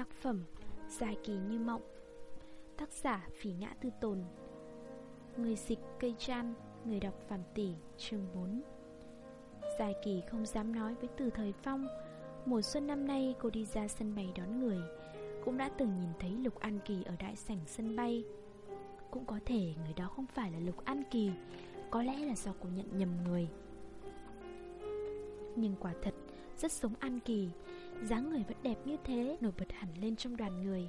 Tác phẩm Dài kỳ như mộng. Tác giả Phỉ Ngã Tư Tồn. Người dịch cây chan Người đọc Phạm Tỷ, chương 4 Dài kỳ không dám nói với từ thời phong. Mùa xuân năm nay cô đi ra sân bay đón người. Cũng đã từng nhìn thấy Lục An Kỳ ở đại sảnh sân bay. Cũng có thể người đó không phải là Lục An Kỳ. Có lẽ là do cô nhận nhầm người. Nhưng quả thật, rất giống An Kỳ dáng người vẫn đẹp như thế, nổi bật hẳn lên trong đoàn người.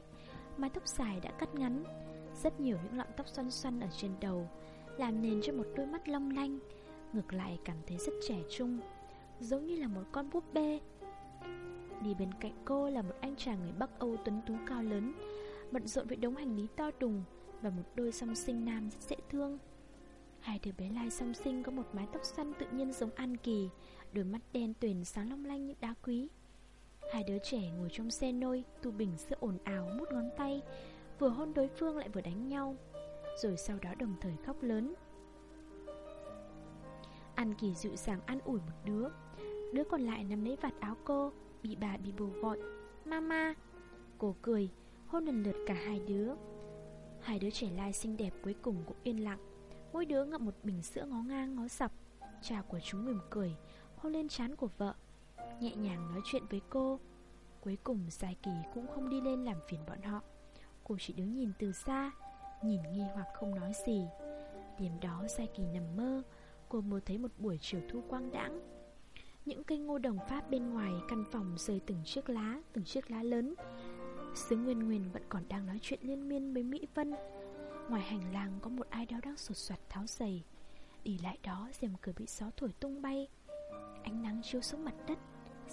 Mái tóc dài đã cắt ngắn, Rất nhiều những lọn tóc xoăn xoăn ở trên đầu, Làm nền cho một đôi mắt long lanh, Ngược lại cảm thấy rất trẻ trung, Giống như là một con búp bê. Đi bên cạnh cô là một anh chàng người Bắc Âu tuấn tú cao lớn, Bận rộn với đống hành lý to đùng Và một đôi song sinh nam rất dễ thương. Hai đứa bé lai song sinh có một mái tóc xoăn tự nhiên giống An Kỳ, Đôi mắt đen tuyền sáng long lanh như đá quý. Hai đứa trẻ ngồi trong xe nôi, Tu bình sữa ồn ào mút ngón tay. Vừa hôn đối phương lại vừa đánh nhau, Rồi sau đó đồng thời khóc lớn. An Kỳ dịu dàng an ủi một đứa. Đứa còn lại nắm lấy vạt áo cô, Bị bà bị bồ gọi, Mama. Cô cười, hôn lần lượt cả hai đứa. Hai đứa trẻ lai xinh đẹp cuối cùng cũng yên lặng. Mỗi đứa ngậm một bình sữa ngó ngang ngó sập Cha của chúng mỉm cười, Hôn lên trán của vợ. Nhẹ nhàng nói chuyện với cô. Cuối cùng Sai Kỳ cũng không đi lên làm phiền bọn họ. Cô chỉ đứng nhìn từ xa, Nhìn nghi hoặc không nói gì. Đêm đó Sai Kỳ nằm mơ, Cô mơ thấy một buổi chiều thu quang đãng. Những cây ngô đồng pháp bên ngoài Căn phòng rơi từng chiếc lá, Từng chiếc lá lớn. Sứ Nguyên Nguyên vẫn còn đang nói chuyện liên miên với Mỹ Vân. Ngoài hành lang có một ai đó đang sột soạt tháo giày. Đi lại đó rèm cửa bị gió thổi tung bay. Ánh nắng chiếu xuống mặt đất.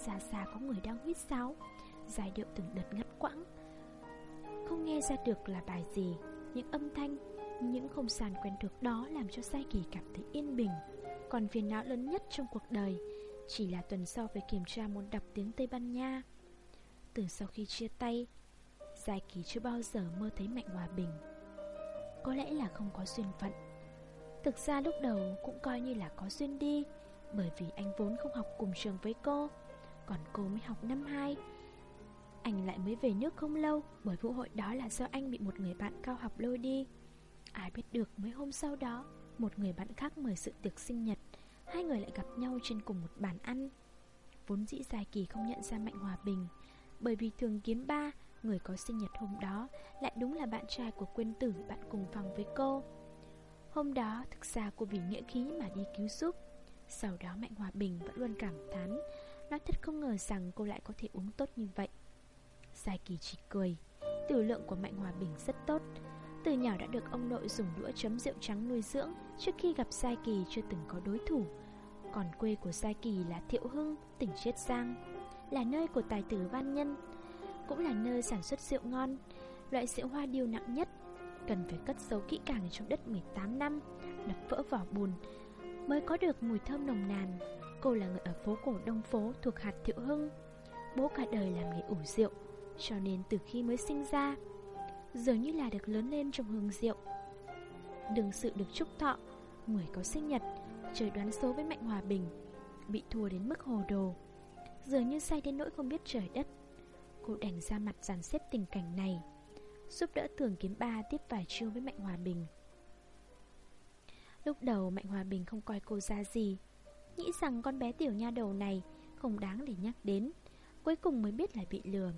Xa xa có người đang huýt sáo. Giai điệu từng đợt ngắt quãng. Không nghe ra được là bài gì Những âm thanh, Những không gian quen thuộc đó Làm cho Sai Kỳ cảm thấy yên bình. Còn phiền não lớn nhất trong cuộc đời Chỉ là tuần sau phải kiểm tra môn đọc tiếng Tây Ban Nha. Từ sau khi chia tay, Giai Kỳ chưa bao giờ mơ thấy Mạnh Hòa Bình. Có lẽ là không có duyên phận. Thực ra lúc đầu cũng coi như là có duyên đi, Bởi vì anh vốn không học cùng trường với cô còn cô mới học năm 2 Anh lại mới về nước không lâu, Bởi vụ hội đó là do anh bị một người bạn cao học lôi đi. Ai biết được mấy hôm sau đó, Một người bạn khác mời sự tiệc sinh nhật, Hai người lại gặp nhau trên cùng một bàn ăn. Vốn dĩ dài kỳ không nhận ra Mạnh Hòa Bình, Bởi vì thường kiếm ba, Người có sinh nhật hôm đó Lại đúng là bạn trai của quên tử, Bạn cùng phòng với cô. Hôm đó, thực ra cô vì nghĩa khí mà đi cứu giúp. Sau đó Mạnh Hòa Bình vẫn luôn cảm thán nó thật không ngờ rằng cô lại có thể uống tốt như vậy. Sai Kỳ chỉ cười. Tử lượng của Mạnh Hòa Bình rất tốt. Từ nhỏ đã được ông nội dùng đũa chấm rượu trắng nuôi dưỡng Trước khi gặp Sai Kỳ chưa từng có đối thủ. Còn quê của Sai Kỳ là Thiệu Hưng, tỉnh Chiết Giang Là nơi của tài tử văn nhân Cũng là nơi sản xuất rượu ngon Loại rượu hoa điêu nặng nhất Cần phải cất giấu kỹ càng trong đất 18 năm Đập vỡ vỏ bùn Mới có được mùi thơm nồng nàn. Cô là người ở phố cổ Đông Phố thuộc hạt Thiệu Hưng. Bố cả đời làm nghề ủ rượu, Cho nên từ khi mới sinh ra, Dường như là được lớn lên trong hương rượu. Đừng sự được chúc thọ, Người có sinh nhật, Trời đoán số với Mạnh Hòa Bình, Bị thua đến mức hồ đồ. Dường như say đến nỗi không biết trời đất. Cô đành ra mặt dàn xếp tình cảnh này, Giúp đỡ tưởng kiếm ba tiếp vài chiêu với Mạnh Hòa Bình. Lúc đầu Mạnh Hòa Bình không coi cô ra gì Nghĩ rằng con bé tiểu nha đầu này Không đáng để nhắc đến, Cuối cùng mới biết là bị lừa.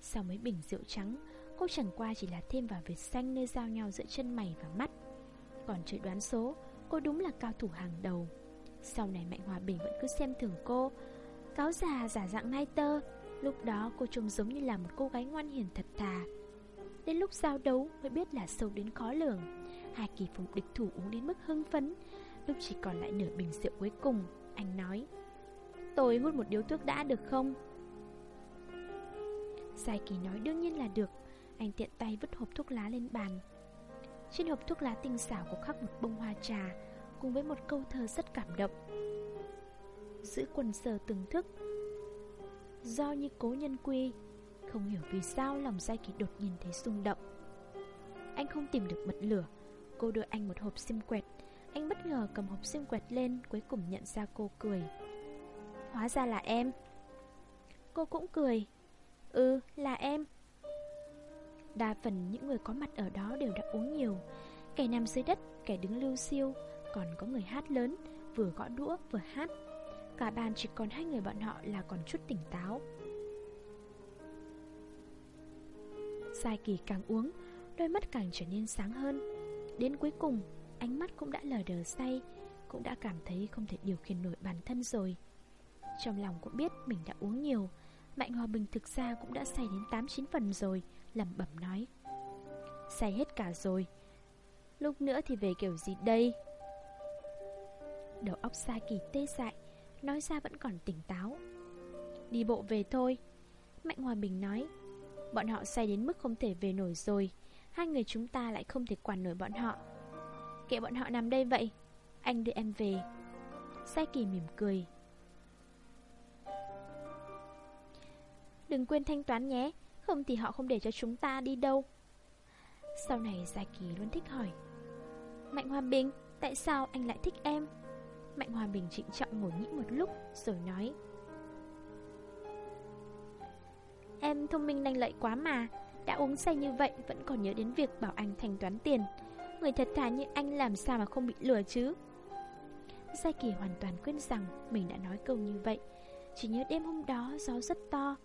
Sau mấy bình rượu trắng, Cô chẳng qua chỉ là thêm vào vệt xanh nơi giao nhau giữa chân mày và mắt. Còn chơi đoán số, Cô đúng là cao thủ hàng đầu. Sau này Mạnh Hòa Bình vẫn cứ xem thường cô. Cáo già, giả dạng nai tơ, Lúc đó cô trông giống như là một cô gái ngoan hiền thật thà. Đến lúc giao đấu mới biết là sâu đến khó lường. Hai kỳ phùng địch thủ uống đến mức hưng phấn, Lúc chỉ còn lại nửa bình rượu cuối cùng anh nói. Tôi hút một điếu thuốc đã được không? Sai kỳ nói, đương nhiên là được. Anh tiện tay vứt hộp thuốc lá lên bàn. Trên hộp thuốc lá tinh xảo có khắc một bông hoa trà, Cùng với một câu thơ rất cảm động. Giữ quần sờ từng thức. Do như cố nhân quy, Không hiểu vì sao lòng sai kỳ đột nhiên thấy rung động. Anh không tìm được bật lửa. Cô đưa anh một hộp sim quẹt anh bất ngờ cầm hộp sim quẹt lên Cuối cùng nhận ra cô cười. Hóa ra là em. Cô cũng cười. Ừ là em. Đa phần những người có mặt ở đó đều đã uống nhiều. Kẻ nằm dưới đất, kẻ đứng lưu siêu Còn có người hát lớn Vừa gõ đũa vừa hát. Cả bàn chỉ còn hai người bọn họ là còn chút tỉnh táo. Sai kỳ càng uống Đôi mắt càng trở nên sáng hơn. Đến cuối cùng Ánh mắt cũng đã lờ đờ say, Cũng đã cảm thấy không thể điều khiển nổi bản thân rồi. Trong lòng cũng biết mình đã uống nhiều, Mạnh Hòa Bình thực ra cũng đã say đến 8-9 phần rồi, lẩm bẩm nói. Say hết cả rồi, Lúc nữa thì về kiểu gì đây? Đầu óc Sa Kỳ tê dại, Nói ra vẫn còn tỉnh táo. Đi bộ về thôi, Mạnh Hòa Bình nói. Bọn họ say đến mức không thể về nổi rồi, Hai người chúng ta lại không thể quản nổi bọn họ. Kệ bọn họ nằm đây vậy. Anh đưa em về. Sai Kỳ mỉm cười. Đừng quên thanh toán nhé, Không thì họ không để cho chúng ta đi đâu. Sau này Sai Kỳ luôn thích hỏi, Mạnh Hòa Bình, Tại sao anh lại thích em? Mạnh Hòa Bình trịnh trọng ngồi nghĩ một lúc, Rồi nói, Em thông minh lanh lợi quá mà, Đã uống say như vậy Vẫn còn nhớ đến việc bảo anh thanh toán tiền. Người thật thà như anh làm sao mà không bị lừa chứ? Sai Kỳ hoàn toàn quên rằng Mình đã nói câu như vậy. Chỉ nhớ đêm hôm đó gió rất to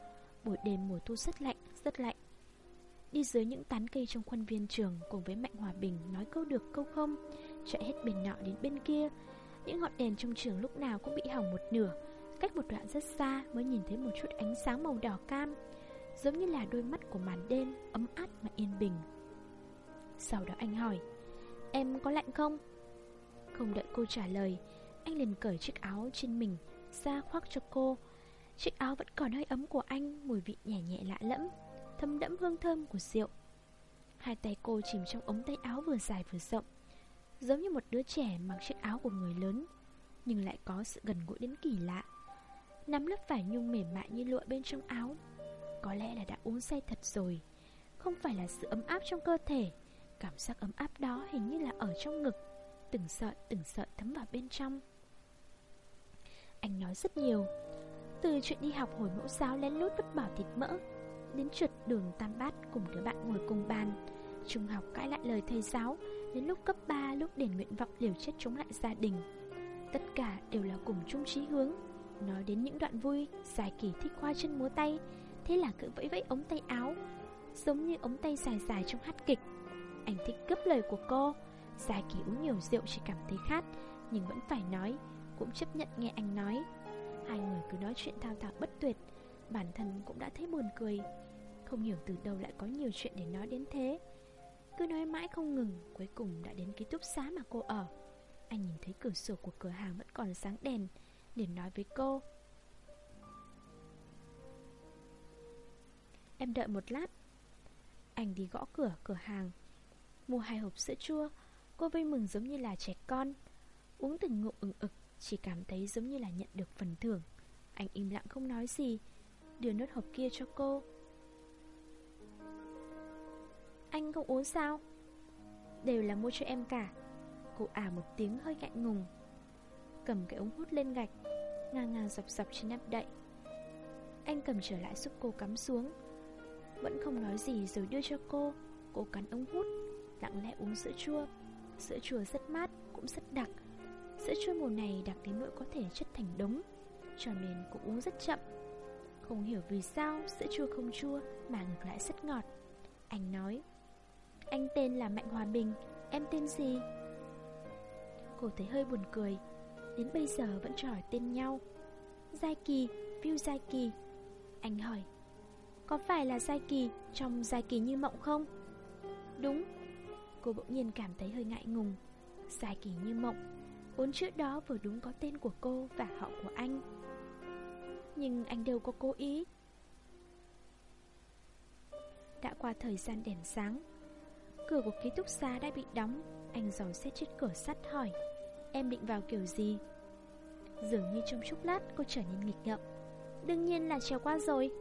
Buổi đêm mùa thu rất lạnh, rất lạnh. Đi dưới những tán cây trong khuôn viên trường Cùng với Mạnh Hòa Bình nói câu được câu không Chạy hết bên nọ đến bên kia. Những ngọn đèn trong trường lúc nào cũng bị hỏng một nửa Cách một đoạn rất xa mới nhìn thấy một chút ánh sáng màu đỏ cam Giống như là đôi mắt của màn đêm Ấm áp mà yên bình. Sau đó anh hỏi Em có lạnh không? Không đợi cô trả lời, Anh liền cởi chiếc áo trên mình, Ra khoác cho cô. Chiếc áo vẫn còn hơi ấm của anh, Mùi vị nhẹ nhẹ lạ lẫm, Thấm đẫm hương thơm của rượu. Hai tay cô chìm trong ống tay áo vừa dài vừa rộng, Giống như một đứa trẻ mặc chiếc áo của người lớn, Nhưng lại có sự gần gũi đến kỳ lạ. Nắm lớp vải nhung mềm mại như lụa bên trong áo, Có lẽ là đã uống say thật rồi, Không phải là sự ấm áp trong cơ thể. Cảm giác ấm áp đó hình như là ở trong ngực. Từng sợi từng sợi thấm vào bên trong. Anh nói rất nhiều. Từ chuyện đi học hồi mẫu giáo lén lút vứt bỏ thịt mỡ, Đến trượt đường tam bát cùng đứa bạn ngồi cùng bàn. Trung học cãi lại lời thầy giáo, Đến lúc cấp 3 lúc đền nguyện vọng liều chết chống lại gia đình. Tất cả đều là cùng chung chí hướng. Nói đến những đoạn vui, Dài kỳ thích khoa chân múa tay, Thế là cứ vẫy vẫy ống tay áo, Giống như ống tay dài dài trong hát kịch. Anh thích cướp lời của cô. Dài kỳ uống nhiều rượu chỉ cảm thấy khát, Nhưng vẫn phải nói, Cũng chấp nhận nghe anh nói. Hai người cứ nói chuyện thao thao bất tuyệt, Bản thân cũng đã thấy buồn cười. Không hiểu từ đâu lại có nhiều chuyện để nói đến thế. Cứ nói mãi không ngừng, Cuối cùng đã đến ký túc xá mà cô ở. Anh nhìn thấy cửa sổ của cửa hàng vẫn còn sáng đèn liền nói với cô. Em đợi một lát. Anh đi gõ cửa cửa hàng. Mua hai hộp sữa chua. Cô vui mừng giống như là trẻ con. Uống từng ngụm ứng ực, chỉ cảm thấy giống như là nhận được phần thưởng. Anh im lặng không nói gì, Đưa nốt hộp kia cho cô. Anh không uống sao? Đều là mua cho em cả. Cô ả một tiếng hơi ngại ngùng. Cầm cái ống hút lên gạch Ngang ngang dọc dọc trên nắp đậy. Anh cầm trở lại giúp cô cắm xuống. Vẫn không nói gì rồi đưa cho cô. Cô cắn ống hút. Lặng lẽ uống sữa chua. Sữa chua rất mát Cũng rất đặc. Sữa chua mùa này đặc đến nỗi có thể chất thành đống Cho nên cũng uống rất chậm. Không hiểu vì sao sữa chua không chua Mà ngược lại rất ngọt. Anh nói Anh tên là Mạnh Hòa Bình Em tên gì? Cô thấy hơi buồn cười Đến bây giờ vẫn trò hỏi tên nhau. Giai Kỳ, View Giai Kỳ. Anh hỏi Có phải là Giai Kỳ trong Giai Kỳ như mộng không? Đúng Cô bỗng nhiên cảm thấy hơi ngại ngùng. Dài Kỳ như mộng, Bốn chữ đó vừa đúng có tên của cô và họ của anh. Nhưng anh đâu có cố ý. Đã qua thời gian đèn sáng, Cửa của ký túc xá đã bị đóng. Anh dò xét chiếc cửa sắt hỏi, Em định vào kiểu gì? Dường như trong chốc lát cô trở nên nghịch ngợm. Đương nhiên là trèo qua rồi.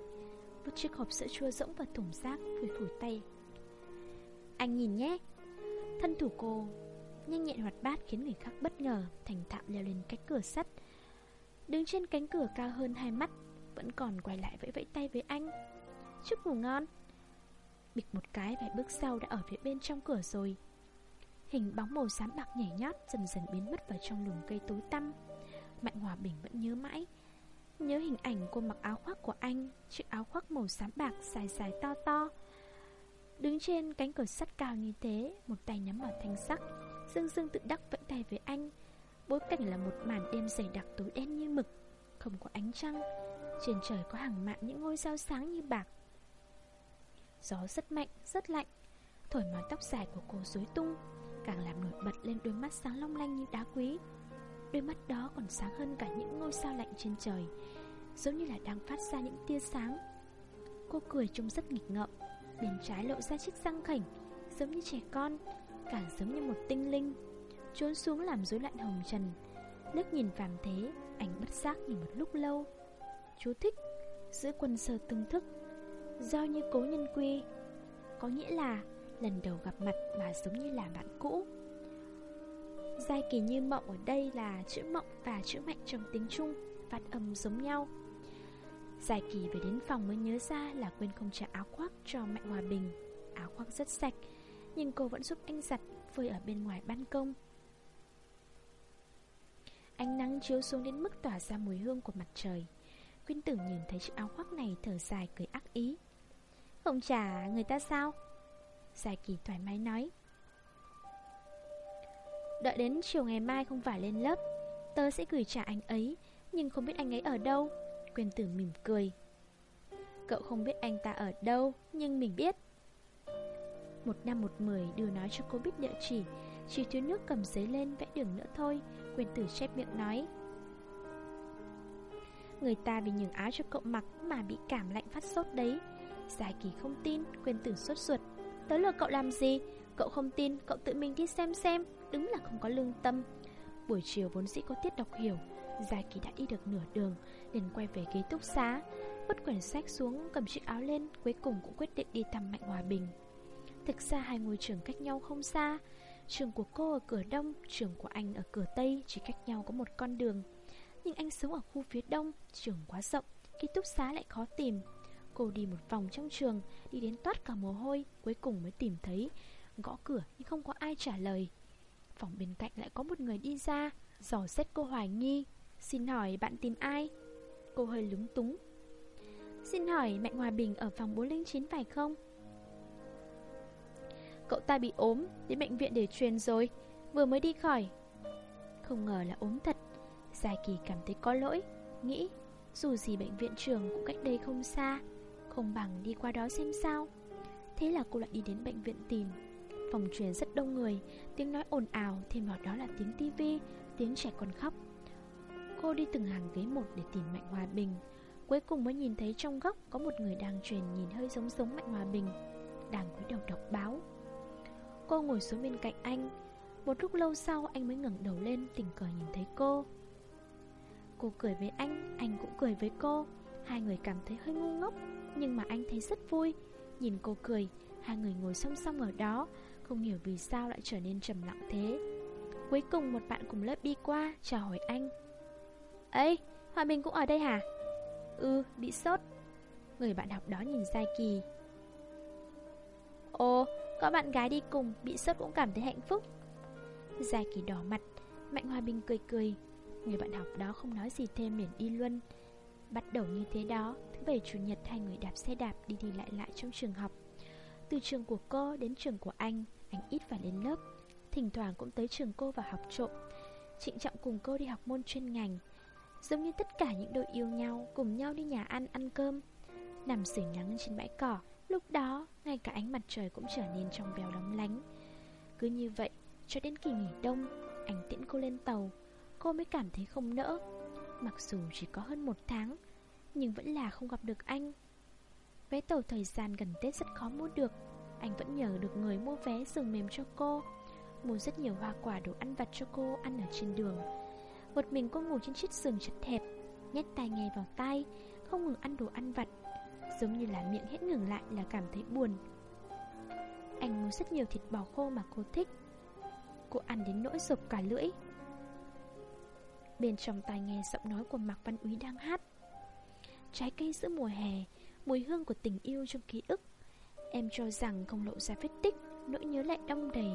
Vứt chiếc hộp sữa chua rỗng vào thùng rác Phủi phủi tay. Anh nhìn nhé Thân thủ cô nhanh nhẹn hoạt bát khiến người khác bất ngờ, thành thạo leo lên cánh cửa sắt. Đứng trên cánh cửa cao hơn hai mắt, vẫn còn quay lại vẫy vẫy tay với anh. Chúc ngủ ngon. Bịch một cái vài bước sau đã ở phía bên trong cửa rồi Hình bóng màu xám bạc nhảy nhót Dần dần biến mất vào trong lùm cây tối tăm Mạnh Hòa Bình vẫn nhớ mãi Nhớ hình ảnh cô mặc áo khoác của anh Chiếc áo khoác màu xám bạc dài dài to to Đứng trên cánh cửa sắt cao như thế Một tay nắm vào thanh sắc Dương Dương tự đắc vẫy tay với anh. Bối cảnh là một màn đêm dày đặc tối đen như mực. Không có ánh trăng. Trên trời có hàng mạng những ngôi sao sáng như bạc. Gió rất mạnh, rất lạnh. Thổi mái tóc dài của cô rối tung Càng làm nổi bật lên đôi mắt sáng long lanh như đá quý. Đôi mắt đó còn sáng hơn cả những ngôi sao lạnh trên trời Giống như là đang phát ra những tia sáng. Cô cười trông rất nghịch ngợm. Bên trái lộ ra chiếc răng khảnh Giống như trẻ con, Càng giống như một tinh linh, Trốn xuống làm rối loạn hồng trần. Nước nhìn phàm thế Anh bất giác nhìn một lúc lâu. Chú thích, Giữ quân sơ tương thức, Do như cố nhân quy. Có nghĩa là, lần đầu gặp mặt mà giống như là bạn cũ. Giai kỳ như mộng ở đây là chữ mộng và chữ mạnh trong tiếng Trung, Phát âm giống nhau. Giải kỳ về đến phòng mới nhớ ra là quên không trả áo khoác cho mẹ Hòa Bình. Áo khoác rất sạch, Nhưng cô vẫn giúp anh giặt phơi ở bên ngoài ban công. Ánh nắng chiếu xuống đến mức tỏa ra mùi hương của mặt trời. Quyên tử nhìn thấy chiếc áo khoác này thở dài cười ác ý. Không trả người ta sao? Giải kỳ thoải mái nói. Đợi đến chiều ngày mai không phải lên lớp, Tớ sẽ gửi trả anh ấy, Nhưng không biết anh ấy ở đâu. Quyền tử mỉm cười. Cậu không biết anh ta ở đâu, Nhưng mình biết. Một năm một mười, đưa nói cho cô biết địa chỉ. Chỉ thiếu nước cầm giấy lên vẽ đường nữa thôi, Quyền tử chép miệng nói. Người ta vì nhường áo cho cậu mặc Mà bị cảm lạnh phát sốt đấy. Giải kỳ không tin, Quyền tử sốt ruột. Tớ lừa cậu làm gì? Cậu không tin, cậu tự mình đi xem xem, Đúng là không có lương tâm. Buổi chiều vốn dĩ có tiết đọc hiểu. Gia kỳ đã đi được nửa đường, liền quay về ký túc xá. Vứt quyển sách xuống, cầm chiếc áo lên, Cuối cùng cũng quyết định đi thăm Mạnh Hòa Bình. Thực ra hai ngôi trường cách nhau không xa. Trường của cô ở cửa đông, Trường của anh ở cửa tây, Chỉ cách nhau có một con đường. Nhưng anh sống ở khu phía đông, Trường quá rộng, Ký túc xá lại khó tìm. Cô đi một vòng trong trường, Đi đến toát cả mồ hôi, Cuối cùng mới tìm thấy Gõ cửa nhưng không có ai trả lời. Phòng bên cạnh lại có một người đi ra giò xét cô hoài nghi. Xin hỏi bạn tìm ai? Cô hơi lúng túng. Xin hỏi Mạnh Hòa Bình ở phòng 409 phải không? Cậu ta bị ốm, Đến bệnh viện để truyền rồi, Vừa mới đi khỏi. Không ngờ là ốm thật Giải kỳ cảm thấy có lỗi, Nghĩ dù gì bệnh viện trường cũng cách đây không xa, Không bằng đi qua đó xem sao. Thế là cô lại đi đến bệnh viện tìm. Phòng truyền rất đông người, Tiếng nói ồn ào, Thêm vào đó là tiếng tivi Tiếng trẻ con khóc. Cô đi từng hàng ghế một để tìm Mạnh Hòa Bình. Cuối cùng mới nhìn thấy trong góc Có một người đang truyền nhìn hơi giống giống Mạnh Hòa Bình Đang cúi đầu đọc báo. Cô ngồi xuống bên cạnh anh. Một lúc lâu sau anh mới ngẩng đầu lên Tình cờ nhìn thấy cô. Cô cười với anh, anh cũng cười với cô. Hai người cảm thấy hơi ngu ngốc Nhưng mà anh thấy rất vui. Nhìn cô cười, hai người ngồi song song ở đó Không hiểu vì sao lại trở nên trầm lặng thế. Cuối cùng một bạn cùng lớp đi qua Chào hỏi anh. Ê, Hòa Bình cũng ở đây hả? Ừ bị sốt. Người bạn học đó nhìn Giai Kỳ. Ồ Có bạn gái đi cùng Bị sốt cũng cảm thấy hạnh phúc. Giai Kỳ đỏ mặt Mạnh Hòa Bình cười cười. Người bạn học đó không nói gì thêm liền đi luôn. Bắt đầu như thế đó Thứ bảy chủ nhật hai người đạp xe đạp đi đi lại lại trong trường học. Từ trường của cô đến trường của anh Anh ít phải đến lớp. Thỉnh thoảng cũng tới trường cô và học trộm. Trịnh trọng cùng cô đi học môn chuyên ngành. Giống như tất cả những đôi yêu nhau Cùng nhau đi nhà ăn ăn cơm. Nằm sưởi nắng trên bãi cỏ, Lúc đó ngay cả ánh mặt trời cũng trở nên trong veo lóng lánh. Cứ như vậy, cho đến kỳ nghỉ đông, Anh tiễn cô lên tàu. Cô mới cảm thấy không nỡ. Mặc dù chỉ có hơn một tháng, Nhưng vẫn là không gặp được anh. Vé tàu thời gian gần Tết rất khó mua được. Anh vẫn nhờ được người mua vé giường mềm cho cô. Mua rất nhiều hoa quả đồ ăn vặt cho cô ăn ở trên đường. Một mình cô ngủ trên chiếc giường chật hẹp, Nhét tai nghe vào tai, Không ngừng ăn đồ ăn vặt, Giống như là miệng hết ngừng lại là cảm thấy buồn. Anh mua rất nhiều thịt bò khô mà cô thích. Cô ăn đến nỗi sụp cả lưỡi. Bên trong tai nghe giọng nói của Mạc Văn Úy đang hát. Trái cây giữa mùa hè, Mùi hương của tình yêu trong ký ức. Em cho rằng không lộ ra vết tích, Nỗi nhớ lại đông đầy.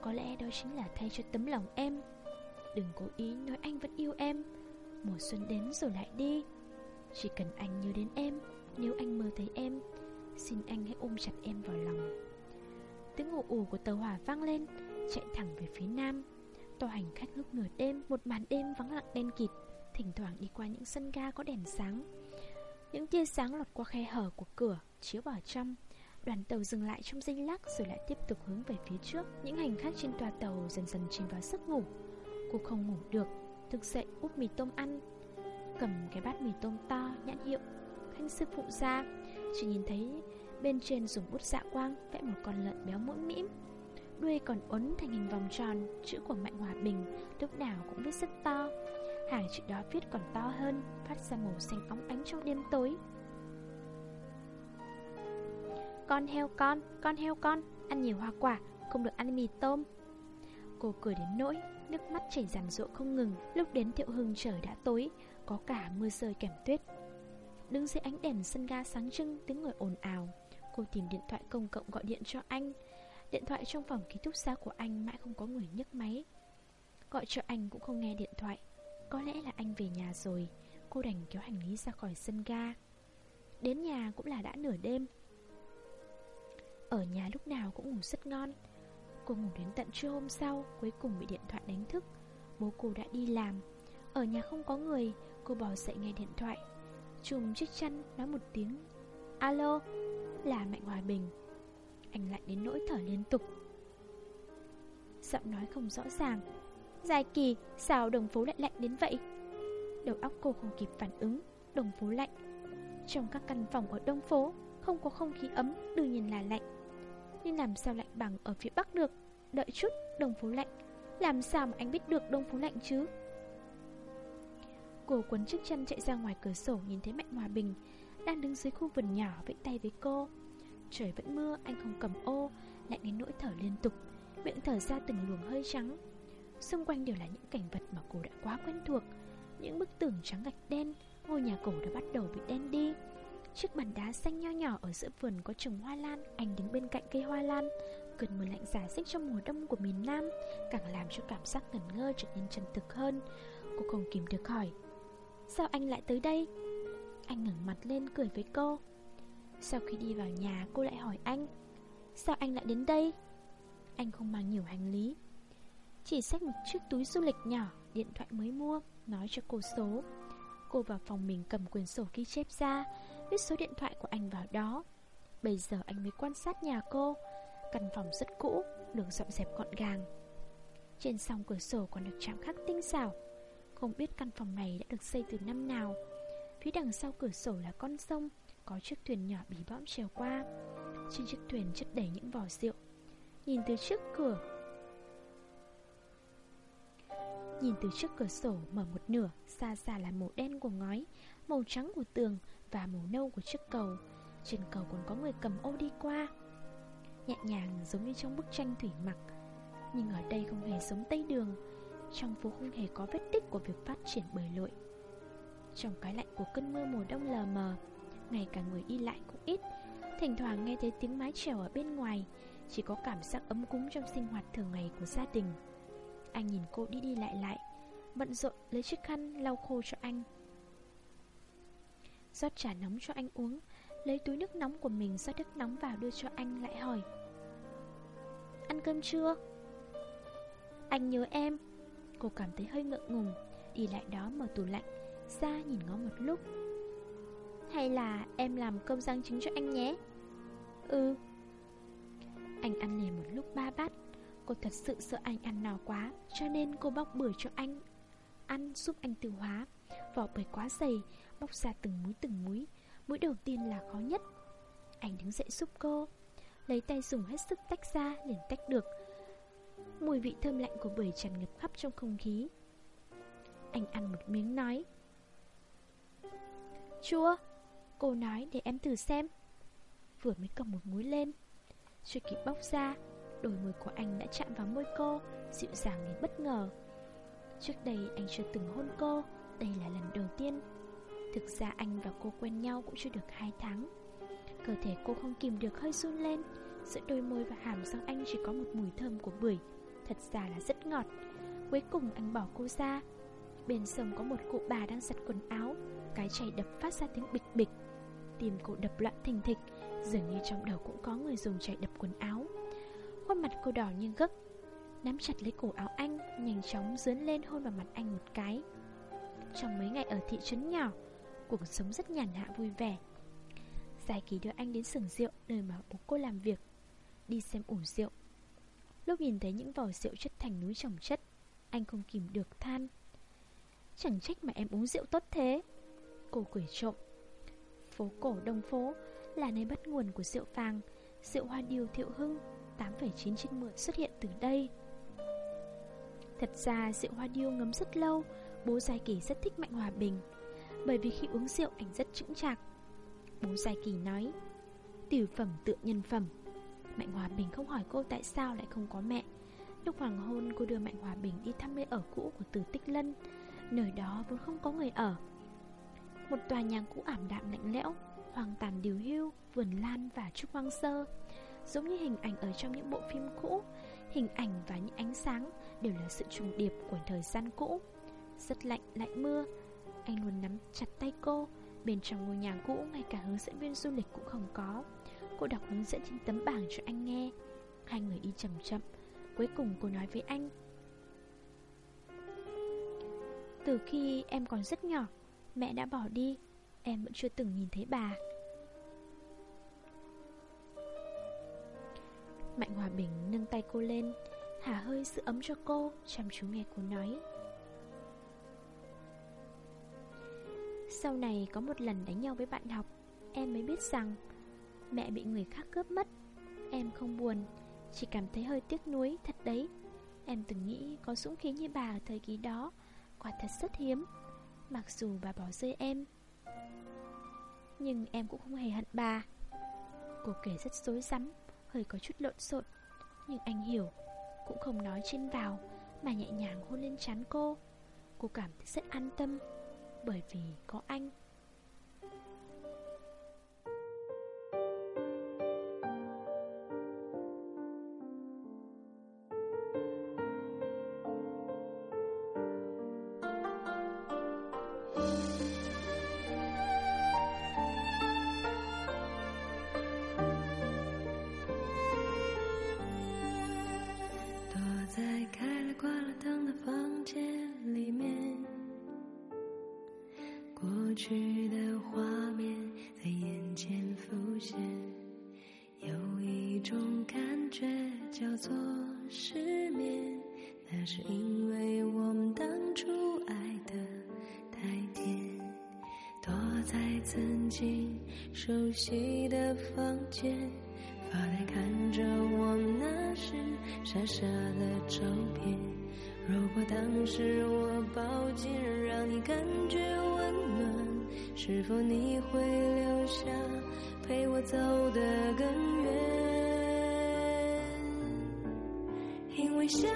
Có lẽ đó chính là thay cho tấm lòng em. Đừng cố ý nói anh vẫn yêu em. Mùa xuân đến rồi lại đi. Chỉ cần anh nhớ đến em, Nếu anh mơ thấy em, Xin anh hãy ôm chặt em vào lòng. Tiếng ù ù của tàu hỏa vang lên, Chạy thẳng về phía nam. Tòa hành khách lúc nửa đêm, Một màn đêm vắng lặng đen kịt, Thỉnh thoảng đi qua những sân ga có đèn sáng. Những tia sáng lọt qua khe hở của cửa, Chiếu vào trong. Đoàn tàu dừng lại trong dinh lắc Rồi lại tiếp tục hướng về phía trước. Những hành khách trên toa tàu dần dần chìm vào giấc ngủ. Cô không ngủ được Thức dậy úp mì tôm ăn. Cầm cái bát mì tôm to nhãn hiệu Khanh sư phụ ra. Chỉ nhìn thấy bên trên dùng bút dạ quang Vẽ một con lợn béo mũm mĩm. Đuôi còn uốn thành hình vòng tròn Chữ của Mạnh Hòa Bình Lúc nào cũng viết rất to. Hàng chữ đó viết còn to hơn Phát ra màu xanh óng ánh trong đêm tối. Con heo con, con heo con Ăn nhiều hoa quả, không được ăn mì tôm. Cô cười đến nỗi Nước mắt chảy rằn rộ không ngừng, Lúc đến Thiệu Hưng trời đã tối, Có cả mưa rơi kèm tuyết. Đứng dưới ánh đèn sân ga sáng trưng, Tiếng người ồn ào. Cô tìm điện thoại công cộng gọi điện cho anh. Điện thoại trong phòng ký túc xá của anh mãi không có người nhấc máy. Gọi cho anh cũng không nghe điện thoại. Có lẽ là anh về nhà rồi. Cô đành kéo hành lý ra khỏi sân ga. Đến nhà cũng là đã nửa đêm. Ở nhà lúc nào cũng ngủ rất ngon. Cô ngủ đến tận trưa hôm sau, Cuối cùng bị điện thoại đánh thức. Bố cô đã đi làm. Ở nhà không có người, Cô bò dậy nghe điện thoại. Chùm chiếc chăn, nói một tiếng, Alo, Là Mạnh Hòa Bình. Anh lại đến nỗi thở liên tục. Giọng nói không rõ ràng. Dài kỳ, Sao đồng phố lại lạnh đến vậy? Đầu óc cô không kịp phản ứng, Đồng phố lạnh. Trong các căn phòng ở đông phố, Không có không khí ấm, Đương nhiên là lạnh. Nhưng làm sao lạnh bằng ở phía bắc được? Đợi chút, đồng phố lạnh. Làm sao mà anh biết được đông phố lạnh chứ? Cô quấn chiếc chân chạy ra ngoài cửa sổ Nhìn thấy Mạnh Hòa Bình Đang đứng dưới khu vườn nhỏ vẫy tay với cô. Trời vẫn mưa, anh không cầm ô Lạnh đến nỗi thở liên tục. Miệng thở ra từng luồng hơi trắng. Xung quanh đều là những cảnh vật mà cô đã quá quen thuộc. Những bức tường trắng gạch đen, Ngôi nhà cổ đã bắt đầu bị đen đi. Chiếc bàn đá xanh nho nhỏ ở giữa vườn có trồng hoa lan, Anh đứng bên cạnh cây hoa lan Cơn mưa lạnh giả dích trong mùa đông của miền Nam, Càng làm cho cảm giác ngẩn ngơ trở nên chân thực hơn Cô không kìm được hỏi, Sao anh lại tới đây? Anh ngẩng mặt lên cười với cô Sau khi đi vào nhà, cô lại hỏi anh, Sao anh lại đến đây? Anh không mang nhiều hành lý, Chỉ xách một chiếc túi du lịch nhỏ, Điện thoại mới mua, Nói cho cô số Cô vào phòng mình cầm quyển sổ ghi chép ra Viết số điện thoại của anh vào đó. Bây giờ anh mới quan sát nhà cô. Căn phòng rất cũ Được dọn dẹp gọn gàng. Trên song cửa sổ còn được chạm khắc tinh xảo. Không biết căn phòng này đã được xây từ năm nào. Phía đằng sau cửa sổ là con sông, Có chiếc thuyền nhỏ bí bõm trèo qua. Trên chiếc thuyền chất đầy những vỏ rượu. Nhìn từ trước cửa. Nhìn từ trước cửa sổ mở một nửa, Xa xa là màu đen của ngói, Màu trắng của tường và màu nâu của chiếc cầu. Trên cầu còn có người cầm ô đi qua. Nhẹ nhàng, giống như trong bức tranh thủy mặc. Nhưng ở đây không hề giống Tây Đường. Trong phố không hề có vết tích của việc phát triển bơi lội. Trong cái lạnh của cơn mưa mùa đông lờ mờ Ngày cả người đi lại cũng ít. Thỉnh thoảng nghe thấy tiếng mái chèo ở bên ngoài, Chỉ có cảm giác ấm cúng trong sinh hoạt thường ngày của gia đình. Anh nhìn cô đi đi lại lại, Bận rộn lấy chiếc khăn lau khô cho anh rót trà nóng cho anh uống. Lấy túi nước nóng của mình rót nước nóng vào đưa cho anh, lại hỏi. Ăn cơm chưa? Anh nhớ em. Cô cảm thấy hơi ngượng ngùng, Đi lại đó mở tủ lạnh, Ra nhìn ngó một lúc. Hay là em làm cơm rang trứng cho anh nhé? Ừ. Anh ăn liền một lúc ba bát. Cô thật sự sợ anh ăn no quá, Cho nên cô bóc bưởi cho anh. Ăn giúp anh tiêu hóa. Vỏ bưởi quá dày Bóc ra từng múi từng múi. Mũi đầu tiên là khó nhất. Anh đứng dậy giúp cô. Lấy tay dùng hết sức tách ra, liền tách được. Mùi vị thơm lạnh của bưởi tràn ngập khắp trong không khí. Anh ăn một miếng nói. Chua, Cô nói để em thử xem. Vừa mới cầm một múi lên. Chưa kịp bóc ra, Đôi môi của anh đã chạm vào môi cô, Dịu dàng đến bất ngờ. Trước đây anh chưa từng hôn cô, Đây là lần đầu tiên. Thực ra anh và cô quen nhau cũng chưa được 2 tháng. Cơ thể cô không kìm được hơi run lên, Giữa đôi môi và hàm răng anh chỉ có một mùi thơm của bưởi, Thật ra là rất ngọt. Cuối cùng anh bỏ cô ra. Bên sông có một cụ bà đang giặt quần áo, Cái chày đập phát ra tiếng bịch bịch. Tim cô đập loạn thình thịch, Dường như trong đầu cũng có người dùng chày đập quần áo. Khuôn mặt cô đỏ như gấc, Nắm chặt lấy cổ áo anh, Nhanh chóng dướn lên hôn vào mặt anh một cái. Trong mấy ngày ở thị trấn nhỏ Cuộc sống rất nhàn hạ vui vẻ. Giải kỳ đưa anh đến sưởng rượu Nơi mà bố cô làm việc Đi xem ủ rượu. Lúc nhìn thấy những vỏ rượu chất thành núi trồng chất Anh không kìm được than. Chẳng trách mà em uống rượu tốt thế. Cô cười trộm. Phố cổ Đông Phố Là nơi bắt nguồn của rượu vàng Rượu hoa điều thiệu hưng 8,9 trên 10 xuất hiện từ đây. Thật ra rượu hoa điêu ngấm rất lâu Bố Giai Kỳ rất thích Mạnh Hòa Bình. Bởi vì khi uống rượu anh rất chững chạc. Bố Giai Kỳ nói Tiểu phẩm tự nhân phẩm. Mạnh Hòa Bình không hỏi cô tại sao lại không có mẹ. Lúc hoàng hôn cô đưa Mạnh Hòa Bình đi thăm nơi ở cũ của Từ Tích Lân. Nơi đó vốn không có người ở. Một tòa nhà cũ ảm đạm lạnh lẽo Hoàng tàn điều hưu, vườn lan và trúc hoang sơ. Giống như hình ảnh ở trong những bộ phim cũ Hình ảnh và những ánh sáng đều là sự trùng điệp của thời gian cũ. Rất lạnh lại mưa anh luôn nắm chặt tay cô. Bên trong ngôi nhà cũ, ngay cả hướng dẫn viên du lịch cũng không có. Cô đọc hướng dẫn trên tấm bảng cho anh nghe. Hai người đi chậm chậm. Cuối cùng cô nói với anh. Từ khi em còn rất nhỏ, Mẹ đã bỏ đi. Em vẫn chưa từng nhìn thấy bà. Mạnh Hòa Bình nâng tay cô lên Hả hơi sự ấm cho cô, Chăm chú nghe cô nói. Sau này có một lần đánh nhau với bạn học, Em mới biết rằng Mẹ bị người khác cướp mất. Em không buồn, Chỉ cảm thấy hơi tiếc nuối thật đấy. Em từng nghĩ có dũng khí như bà ở thời kỳ đó, Quả thật rất hiếm, Mặc dù bà bỏ rơi em. Nhưng em cũng không hề hận bà. Cô kể rất dối rắm, Hơi có chút lộn xộn, Nhưng anh hiểu, Cũng không nói trên vào, Mà nhẹ nhàng hôn lên trán cô. Cô cảm thấy rất an tâm. Bởi vì có anh. 去的画面在眼前浮现，有一种感觉叫做失眠，那是因为我们当初爱的太甜。躲在曾经熟悉的房间，发呆看着我那时傻傻的照片。如果当时我抱紧，让你感觉温暖。是否你会留下，陪我走得更远？因为想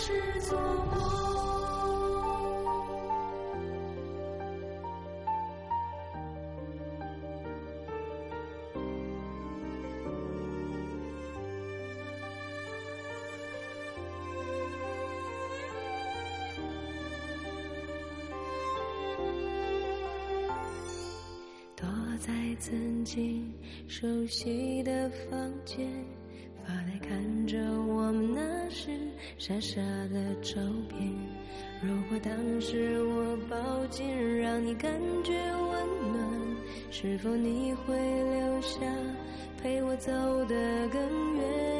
是做梦躲在曾经熟悉的房间发呆看傻傻的照片。如果当时我抱紧，让你感觉温暖，是否你会留下，陪我走得更远？